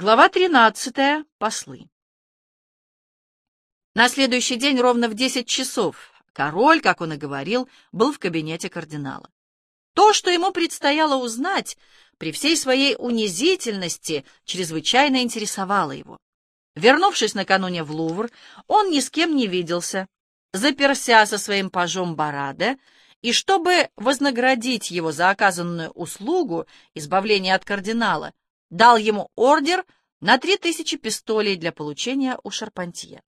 Глава 13. Послы. На следующий день ровно в 10 часов король, как он и говорил, был в кабинете кардинала. То, что ему предстояло узнать, при всей своей унизительности, чрезвычайно интересовало его. Вернувшись накануне в Лувр, он ни с кем не виделся, заперся со своим пажом Бараде, и чтобы вознаградить его за оказанную услугу, избавление от кардинала, дал ему ордер на три тысячи пистолей для получения у Шарпантье.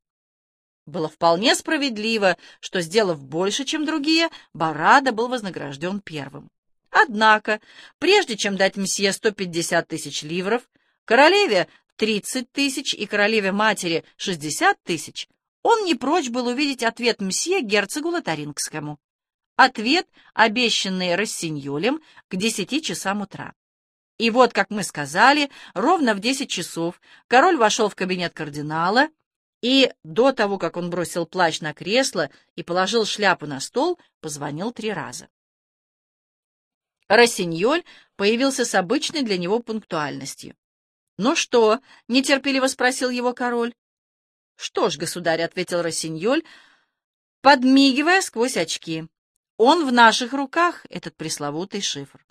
Было вполне справедливо, что, сделав больше, чем другие, Барада был вознагражден первым. Однако, прежде чем дать мсье 150 тысяч ливров, королеве 30 тысяч и королеве-матери 60 тысяч, он не прочь был увидеть ответ мсье герцогу Лотарингскому. Ответ, обещанный Рассиньолем к десяти часам утра. И вот, как мы сказали, ровно в десять часов король вошел в кабинет кардинала, и до того, как он бросил плащ на кресло и положил шляпу на стол, позвонил три раза. Рассиньоль появился с обычной для него пунктуальностью. «Ну что?» — нетерпеливо спросил его король. «Что ж, государь», — ответил Рассиньоль, подмигивая сквозь очки. «Он в наших руках, этот пресловутый шифр».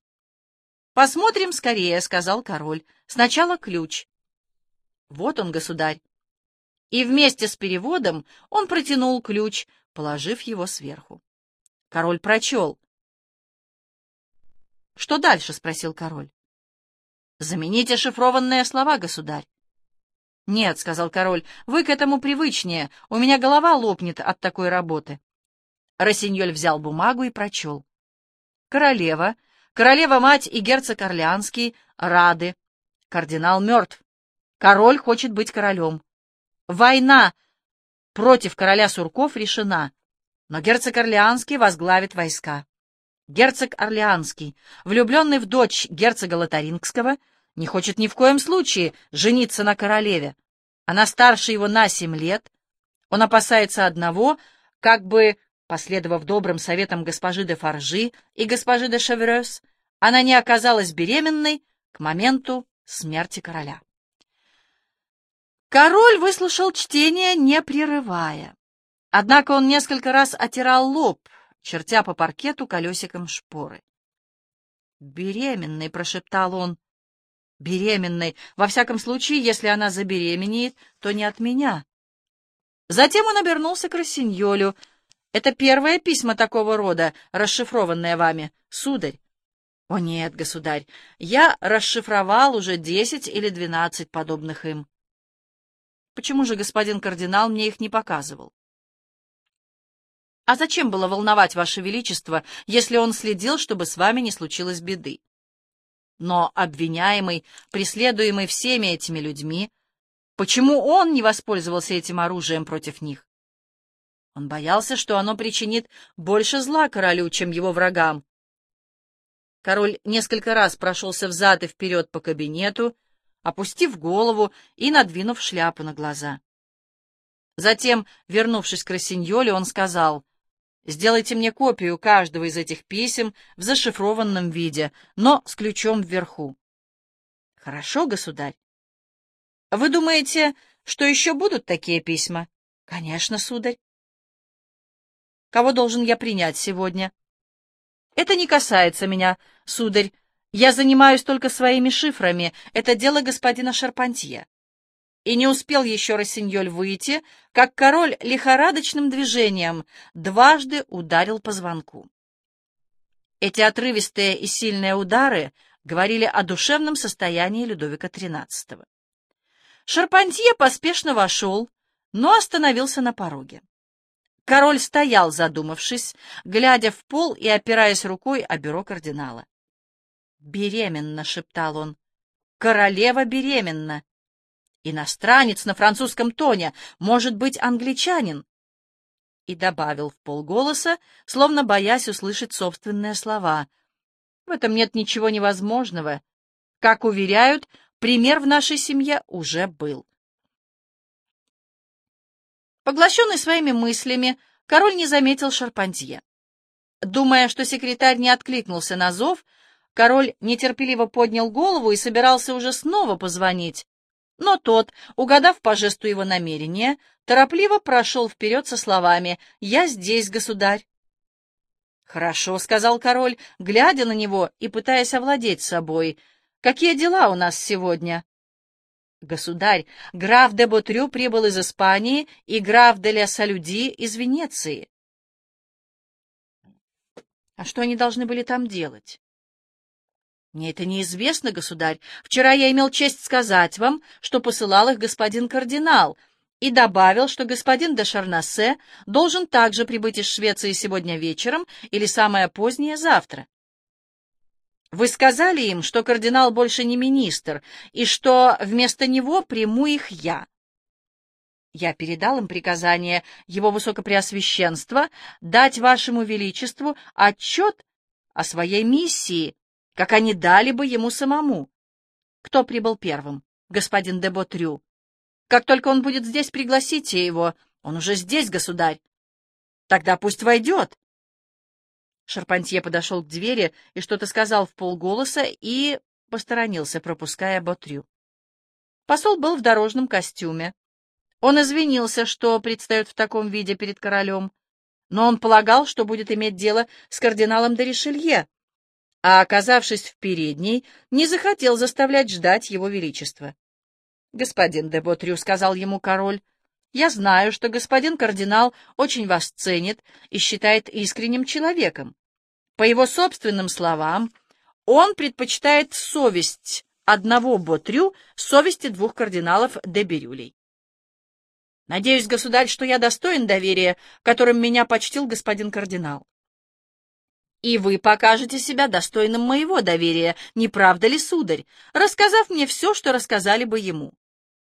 «Посмотрим скорее», — сказал король. «Сначала ключ». «Вот он, государь». И вместе с переводом он протянул ключ, положив его сверху. Король прочел. «Что дальше?» — спросил король. «Замените шифрованные слова, государь». «Нет», — сказал король, — «вы к этому привычнее. У меня голова лопнет от такой работы». Рассиньоль взял бумагу и прочел. «Королева, Королева-мать и герцог Орлеанский рады. Кардинал мертв. Король хочет быть королем. Война против короля Сурков решена, но герцог Орлеанский возглавит войска. Герцог Орлеанский, влюбленный в дочь герцога Лотарингского, не хочет ни в коем случае жениться на королеве. Она старше его на семь лет. Он опасается одного, как бы Последовав добрым советам госпожи де Фаржи и госпожи де Шеврёс, она не оказалась беременной к моменту смерти короля. Король выслушал чтение, не прерывая. Однако он несколько раз отирал лоб, чертя по паркету колесиком шпоры. «Беременный», — прошептал он. «Беременный. Во всяком случае, если она забеременеет, то не от меня». Затем он обернулся к Рассиньолю — это первое письмо такого рода, расшифрованное вами, сударь. О нет, государь, я расшифровал уже десять или двенадцать подобных им. Почему же господин кардинал мне их не показывал? А зачем было волновать ваше величество, если он следил, чтобы с вами не случилось беды? Но обвиняемый, преследуемый всеми этими людьми, почему он не воспользовался этим оружием против них? Он боялся, что оно причинит больше зла королю, чем его врагам. Король несколько раз прошелся взад и вперед по кабинету, опустив голову и надвинув шляпу на глаза. Затем, вернувшись к Рассиньоле, он сказал, «Сделайте мне копию каждого из этих писем в зашифрованном виде, но с ключом вверху». «Хорошо, государь». «Вы думаете, что еще будут такие письма?» «Конечно, сударь». Кого должен я принять сегодня? Это не касается меня, сударь. Я занимаюсь только своими шифрами. Это дело господина Шарпантье. И не успел еще Рассиньоль выйти, как король лихорадочным движением дважды ударил по звонку. Эти отрывистые и сильные удары говорили о душевном состоянии Людовика XIII. Шарпантье поспешно вошел, но остановился на пороге. Король стоял, задумавшись, глядя в пол и опираясь рукой о бюро кардинала. «Беременна», — шептал он, — «королева беременна». «Иностранец на французском тоне, может быть, англичанин». И добавил в полголоса, словно боясь услышать собственные слова. «В этом нет ничего невозможного. Как уверяют, пример в нашей семье уже был». Поглощенный своими мыслями, король не заметил Шарпантье. Думая, что секретарь не откликнулся на зов, король нетерпеливо поднял голову и собирался уже снова позвонить. Но тот, угадав по жесту его намерения, торопливо прошел вперед со словами «Я здесь, государь». «Хорошо», — сказал король, глядя на него и пытаясь овладеть собой. «Какие дела у нас сегодня?» «Государь, граф де Ботрю прибыл из Испании и граф де ля Салюди из Венеции». «А что они должны были там делать?» «Мне это неизвестно, государь. Вчера я имел честь сказать вам, что посылал их господин кардинал, и добавил, что господин де Шарнасе должен также прибыть из Швеции сегодня вечером или самое позднее завтра. Вы сказали им, что кардинал больше не министр, и что вместо него приму их я. Я передал им приказание его высокопреосвященства дать вашему величеству отчет о своей миссии, как они дали бы ему самому. Кто прибыл первым? Господин де Ботрю. Как только он будет здесь, пригласите его. Он уже здесь, государь. Тогда пусть войдет. Шарпантье подошел к двери и что-то сказал в полголоса и посторонился, пропуская Ботрю. Посол был в дорожном костюме. Он извинился, что предстает в таком виде перед королем, но он полагал, что будет иметь дело с кардиналом де Ришелье, а, оказавшись в передней, не захотел заставлять ждать его величество. «Господин де Ботрю», — сказал ему король, — «я знаю, что господин кардинал очень вас ценит и считает искренним человеком. По его собственным словам, он предпочитает совесть одного Ботрю совести двух кардиналов де Бирюлей. Надеюсь, государь, что я достоин доверия, которым меня почтил господин кардинал. И вы покажете себя достойным моего доверия, не правда ли, сударь, рассказав мне все, что рассказали бы ему?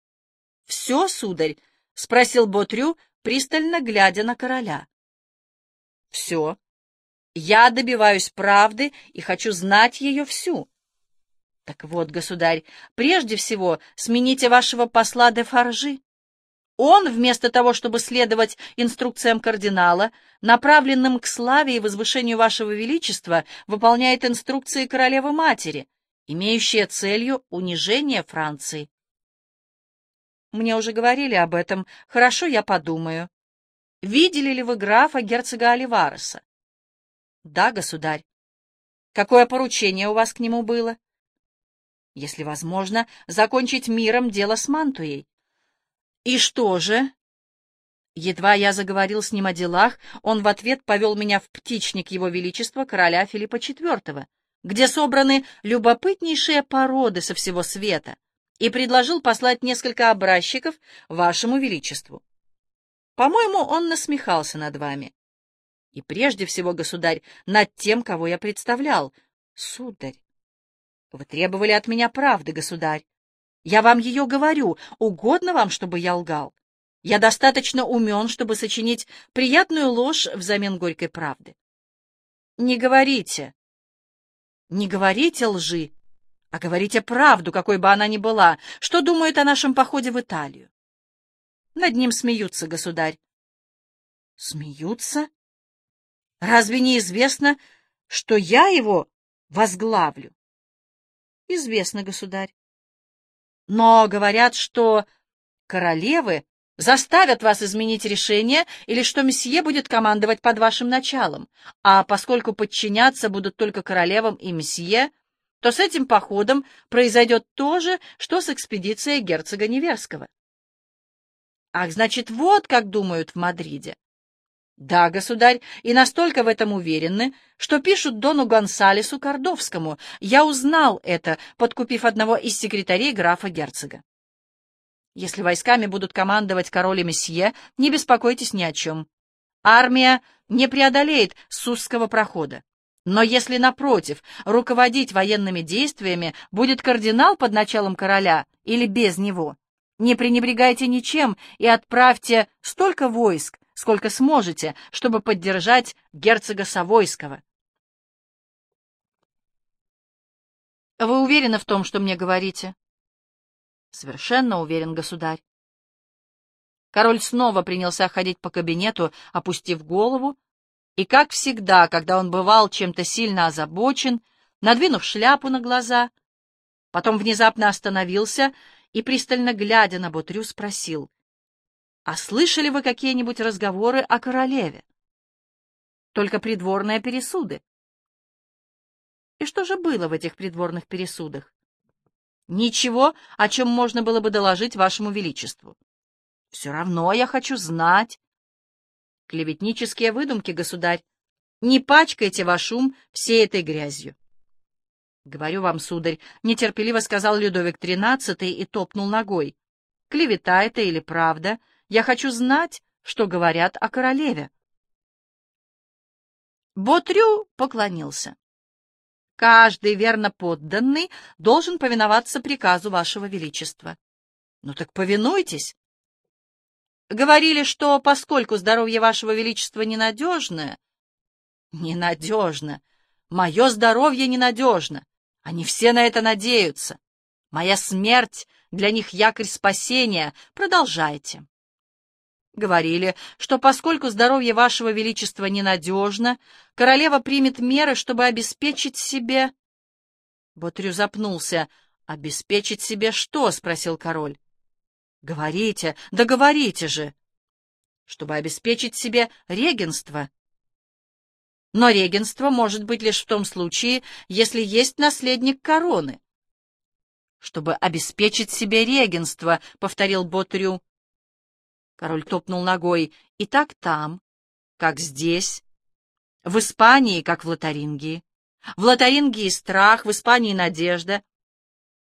— Все, сударь? — спросил Ботрю, пристально глядя на короля. — Все. Я добиваюсь правды и хочу знать ее всю. Так вот, государь, прежде всего смените вашего посла де Фаржи. Он, вместо того, чтобы следовать инструкциям кардинала, направленным к славе и возвышению вашего величества, выполняет инструкции королевы-матери, имеющие целью унижение Франции. Мне уже говорили об этом. Хорошо, я подумаю. Видели ли вы графа герцога Оливареса? Да, государь. Какое поручение у вас к нему было? Если возможно, закончить миром дело с Мантуей. «И что же?» Едва я заговорил с ним о делах, он в ответ повел меня в птичник Его Величества короля Филиппа IV, где собраны любопытнейшие породы со всего света, и предложил послать несколько образчиков Вашему Величеству. По-моему, он насмехался над вами. И прежде всего, государь, над тем, кого я представлял. Сударь, вы требовали от меня правды, государь. Я вам ее говорю. Угодно вам, чтобы я лгал? Я достаточно умен, чтобы сочинить приятную ложь взамен горькой правды. Не говорите. Не говорите лжи, а говорите правду, какой бы она ни была. Что думают о нашем походе в Италию? Над ним смеются, государь. Смеются? Разве не известно, что я его возглавлю? Известно, государь. Но говорят, что королевы заставят вас изменить решение или что месье будет командовать под вашим началом, а поскольку подчиняться будут только королевам и месье, то с этим походом произойдет то же, что с экспедицией герцога Неверского. Ах, значит, вот как думают в Мадриде. Да, государь, и настолько в этом уверены, что пишут Дону Гонсалесу Кордовскому. Я узнал это, подкупив одного из секретарей графа-герцога. Если войсками будут командовать король и месье, не беспокойтесь ни о чем. Армия не преодолеет Сузского прохода. Но если, напротив, руководить военными действиями будет кардинал под началом короля или без него, не пренебрегайте ничем и отправьте столько войск, сколько сможете, чтобы поддержать герцога Савойского. Вы уверены в том, что мне говорите? Совершенно уверен, государь. Король снова принялся ходить по кабинету, опустив голову, и, как всегда, когда он бывал чем-то сильно озабочен, надвинув шляпу на глаза, потом внезапно остановился и, пристально глядя на Ботрю, спросил, «А слышали вы какие-нибудь разговоры о королеве?» «Только придворные пересуды». И что же было в этих придворных пересудах? Ничего, о чем можно было бы доложить вашему величеству. Все равно я хочу знать. Клеветнические выдумки, государь. Не пачкайте ваш ум всей этой грязью. Говорю вам, сударь, нетерпеливо сказал Людовик XIII и топнул ногой. Клевета это или правда? Я хочу знать, что говорят о королеве. Ботрю поклонился. Каждый верно подданный должен повиноваться приказу вашего величества. Ну так повинуйтесь. Говорили, что поскольку здоровье вашего величества ненадежное... Ненадежно. Мое здоровье ненадежно. Они все на это надеются. Моя смерть для них якорь спасения. Продолжайте. Говорили, что поскольку здоровье вашего величества ненадежно, королева примет меры, чтобы обеспечить себе... Ботрю запнулся. «Обеспечить себе что?» — спросил король. «Говорите, да говорите же!» «Чтобы обеспечить себе регенство». Но регенство может быть лишь в том случае, если есть наследник короны. «Чтобы обеспечить себе регенство», — повторил Ботрю. Король топнул ногой. «И так там, как здесь, в Испании, как в Лотарингии. В Лотарингии страх, в Испании надежда.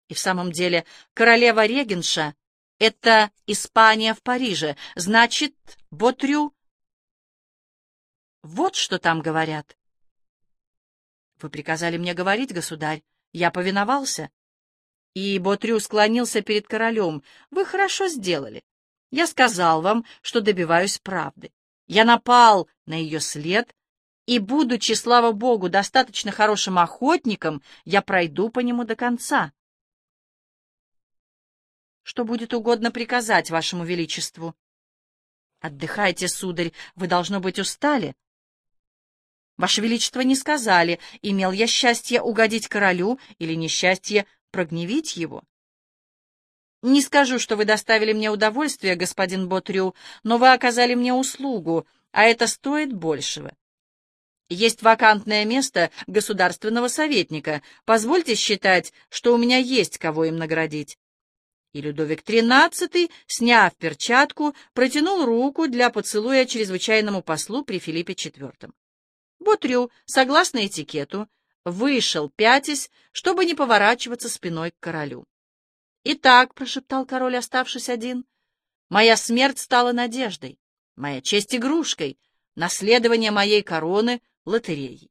И в самом деле королева Регенша — это Испания в Париже. Значит, Ботрю... Вот что там говорят. Вы приказали мне говорить, государь. Я повиновался. И Ботрю склонился перед королем. Вы хорошо сделали. Я сказал вам, что добиваюсь правды. Я напал на ее след и, будучи, слава богу, достаточно хорошим охотником, я пройду по нему до конца. Что будет угодно приказать вашему величеству? Отдыхайте, сударь, вы, должно быть, устали. Ваше величество не сказали, имел я счастье угодить королю или несчастье прогневить его. Не скажу, что вы доставили мне удовольствие, господин Ботрю, но вы оказали мне услугу, а это стоит большего. Есть вакантное место государственного советника. Позвольте считать, что у меня есть кого им наградить. И Людовик XIII, сняв перчатку, протянул руку для поцелуя чрезвычайному послу при Филиппе IV. Ботрю, согласно этикету, вышел, пятясь, чтобы не поворачиваться спиной к королю. «Итак», — прошептал король, оставшись один, — «моя смерть стала надеждой, моя честь игрушкой, наследование моей короны лотереей.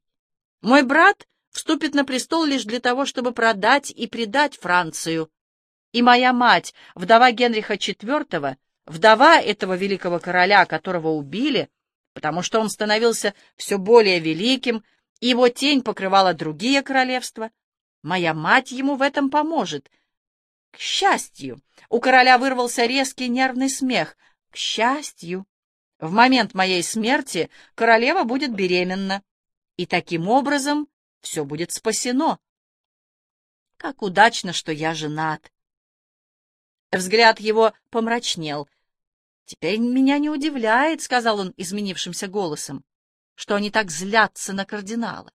Мой брат вступит на престол лишь для того, чтобы продать и предать Францию. И моя мать, вдова Генриха IV, вдова этого великого короля, которого убили, потому что он становился все более великим, и его тень покрывала другие королевства, моя мать ему в этом поможет. К счастью, у короля вырвался резкий нервный смех. К счастью. В момент моей смерти королева будет беременна, и таким образом все будет спасено. Как удачно, что я женат. Взгляд его помрачнел. «Теперь меня не удивляет», — сказал он изменившимся голосом, «что они так злятся на кардинала».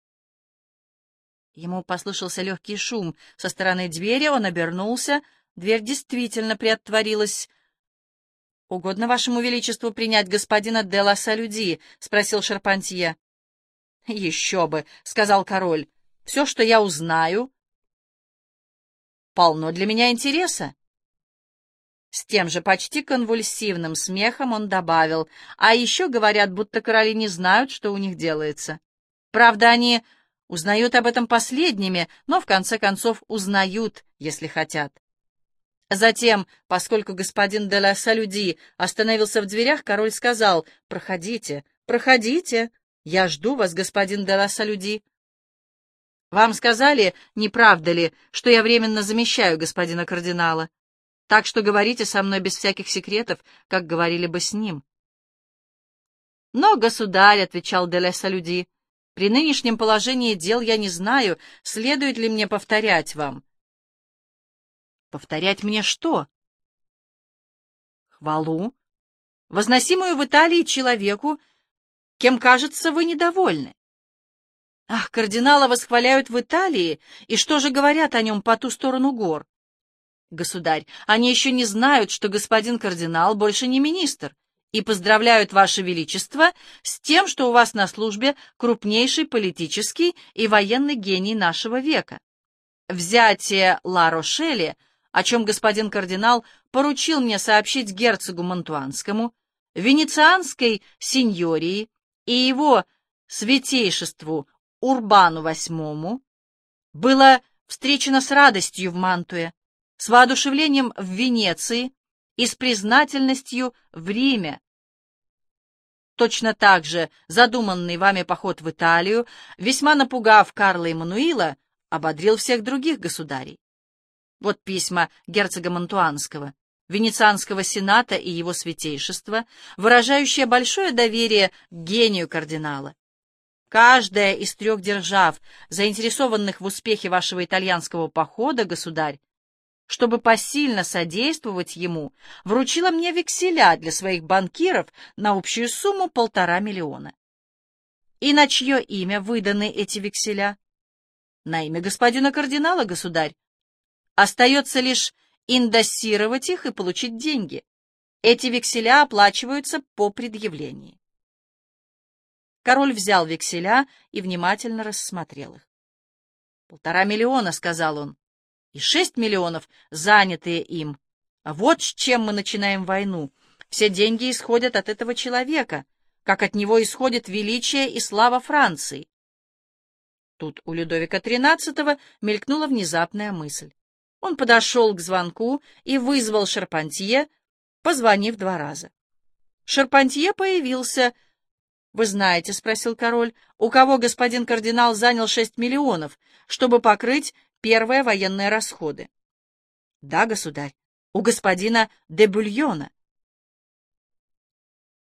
Ему послышался легкий шум. Со стороны двери он обернулся. Дверь действительно приотворилась. «Угодно вашему величеству принять господина де ла Салюди?» — спросил Шарпантье. «Еще бы!» — сказал король. «Все, что я узнаю...» «Полно для меня интереса». С тем же почти конвульсивным смехом он добавил, «А еще говорят, будто короли не знают, что у них делается. Правда, они узнают об этом последними, но в конце концов узнают, если хотят. Затем, поскольку господин де ла Салюди остановился в дверях, король сказал «Проходите, проходите, я жду вас, господин де ла Салюди». «Вам сказали, не правда ли, что я временно замещаю господина кардинала? Так что говорите со мной без всяких секретов, как говорили бы с ним». «Но, государь», — отвечал де ла Салюди, — «при нынешнем положении дел я не знаю, следует ли мне повторять вам». Повторять мне что? Хвалу, возносимую в Италии человеку, кем, кажется, вы недовольны. Ах, кардинала восхваляют в Италии, и что же говорят о нем по ту сторону гор? Государь, они еще не знают, что господин кардинал больше не министр, и поздравляют Ваше Величество с тем, что у вас на службе крупнейший политический и военный гений нашего века. Взятие Ла-Рошели, о чем господин кардинал поручил мне сообщить герцогу Монтуанскому, венецианской сеньории и его святейшеству Урбану VIII, было встречено с радостью в Мантуе, с воодушевлением в Венеции и с признательностью в Риме. Точно так же задуманный вами поход в Италию, весьма напугав Карла Эммануила, ободрил всех других государей. Вот письма герцога Монтуанского, Венецианского сената и его святейшества, выражающие большое доверие к гению кардинала. Каждая из трех держав, заинтересованных в успехе вашего итальянского похода, государь, чтобы посильно содействовать ему, вручила мне векселя для своих банкиров на общую сумму полтора миллиона. И на чье имя выданы эти векселя? На имя господина кардинала, государь. Остается лишь индоссировать их и получить деньги. Эти векселя оплачиваются по предъявлении. Король взял векселя и внимательно рассмотрел их. «Полтора миллиона», — сказал он и шесть миллионов, занятые им. Вот с чем мы начинаем войну. Все деньги исходят от этого человека, как от него исходит величие и слава Франции. Тут у Людовика XIII мелькнула внезапная мысль. Он подошел к звонку и вызвал Шарпантье, позвонив два раза. Шарпантье появился. «Вы знаете, — спросил король, — у кого господин кардинал занял шесть миллионов, чтобы покрыть первые военные расходы. Да, государь, у господина де Бульона.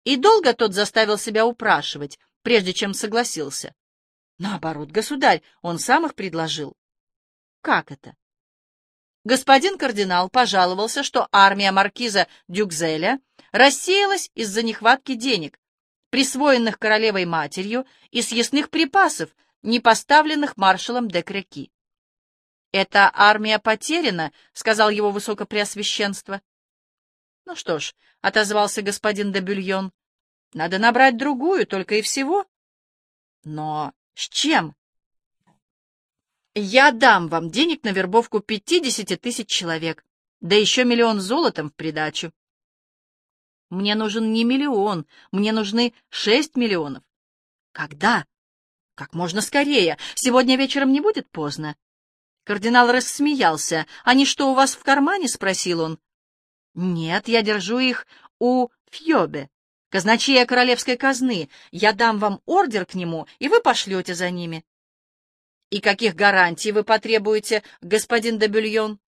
И долго тот заставил себя упрашивать, прежде чем согласился. Наоборот, государь, он сам их предложил. Как это? Господин кардинал пожаловался, что армия маркиза Дюкзеля рассеялась из-за нехватки денег, присвоенных королевой-матерью и съестных припасов, не поставленных маршалом де Креки. «Эта армия потеряна», — сказал его высокопреосвященство. «Ну что ж», — отозвался господин де Бюльон, — «надо набрать другую, только и всего». «Но с чем?» «Я дам вам денег на вербовку пятидесяти тысяч человек, да еще миллион золотом в придачу». «Мне нужен не миллион, мне нужны шесть миллионов». «Когда?» «Как можно скорее. Сегодня вечером не будет поздно?» Кардинал рассмеялся. «Они что, у вас в кармане?» — спросил он. «Нет, я держу их у Фьобе, казначея королевской казны. Я дам вам ордер к нему, и вы пошлете за ними». «И каких гарантий вы потребуете, господин Дебюльон?»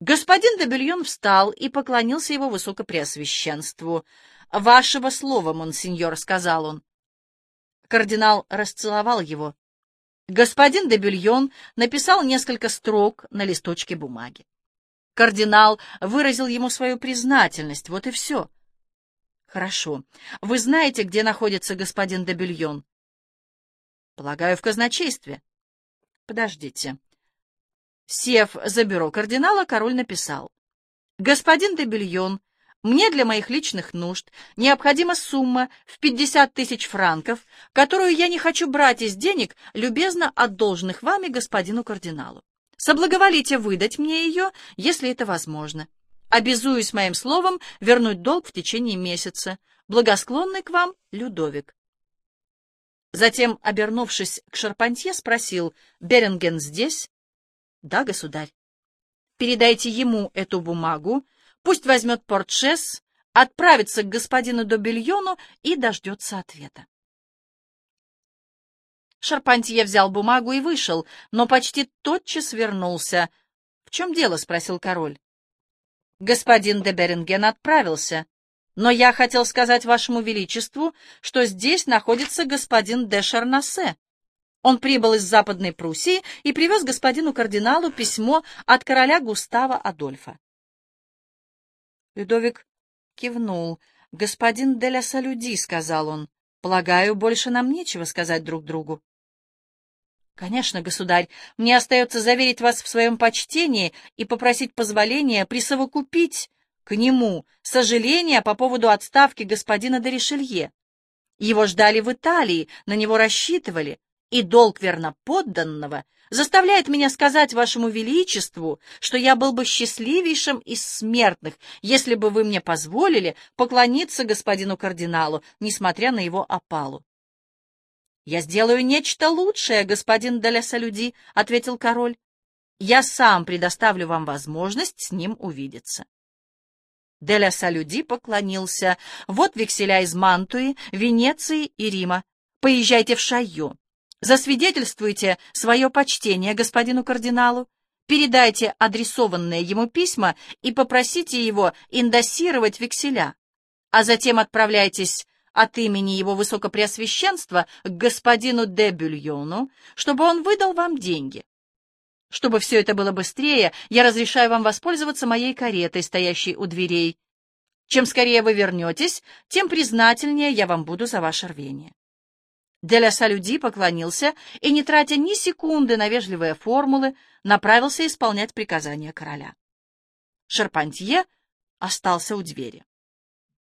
Господин Дебюльон встал и поклонился его высокопреосвященству. «Вашего слова, монсеньор», — сказал он. Кардинал расцеловал его. Господин де Бюльон написал несколько строк на листочке бумаги. Кардинал выразил ему свою признательность, вот и все. Хорошо. Вы знаете, где находится господин де Бюльон? Полагаю, в казначействе. Подождите. Сев за бюро кардинала, король написал. Господин де Бюльон мне для моих личных нужд необходима сумма в 50 тысяч франков, которую я не хочу брать из денег, любезно отдолженных вами господину кардиналу. Соблаговолите выдать мне ее, если это возможно. Обязуюсь моим словом вернуть долг в течение месяца. Благосклонный к вам Людовик. Затем, обернувшись к Шарпантье, спросил, «Беренген здесь?» «Да, государь». «Передайте ему эту бумагу, Пусть возьмет портшес, отправится к господину Добельону и дождется ответа. Шарпантье взял бумагу и вышел, но почти тотчас вернулся. — В чем дело? — спросил король. — Господин де Беринген отправился, но я хотел сказать вашему величеству, что здесь находится господин де Шарнасе. Он прибыл из Западной Пруссии и привез господину кардиналу письмо от короля Густава Адольфа. Людовик кивнул. «Господин де ля Салюди», — сказал он, — «полагаю, больше нам нечего сказать друг другу». «Конечно, государь, мне остается заверить вас в своем почтении и попросить позволения присовокупить к нему сожаления по поводу отставки господина де Ришелье. Его ждали в Италии, на него рассчитывали, и долг верноподданного заставляет меня сказать вашему величеству, что я был бы счастливейшим из смертных, если бы вы мне позволили поклониться господину кардиналу, несмотря на его опалу. «Я сделаю нечто лучшее, господин Деля Салюди», — ответил король. «Я сам предоставлю вам возможность с ним увидеться». Деля Салюди поклонился. «Вот векселя из Мантуи, Венеции и Рима. Поезжайте в Шайо. Засвидетельствуйте свое почтение господину кардиналу, передайте адресованные ему письма и попросите его индосировать векселя, а затем отправляйтесь от имени его высокопреосвященства к господину де Бюльону, чтобы он выдал вам деньги. Чтобы все это было быстрее, я разрешаю вам воспользоваться моей каретой, стоящей у дверей. Чем скорее вы вернетесь, тем признательнее я вам буду за ваше рвение. Деля Салюди поклонился и, не тратя ни секунды на вежливые формулы, направился исполнять приказания короля. Шарпантье остался у двери.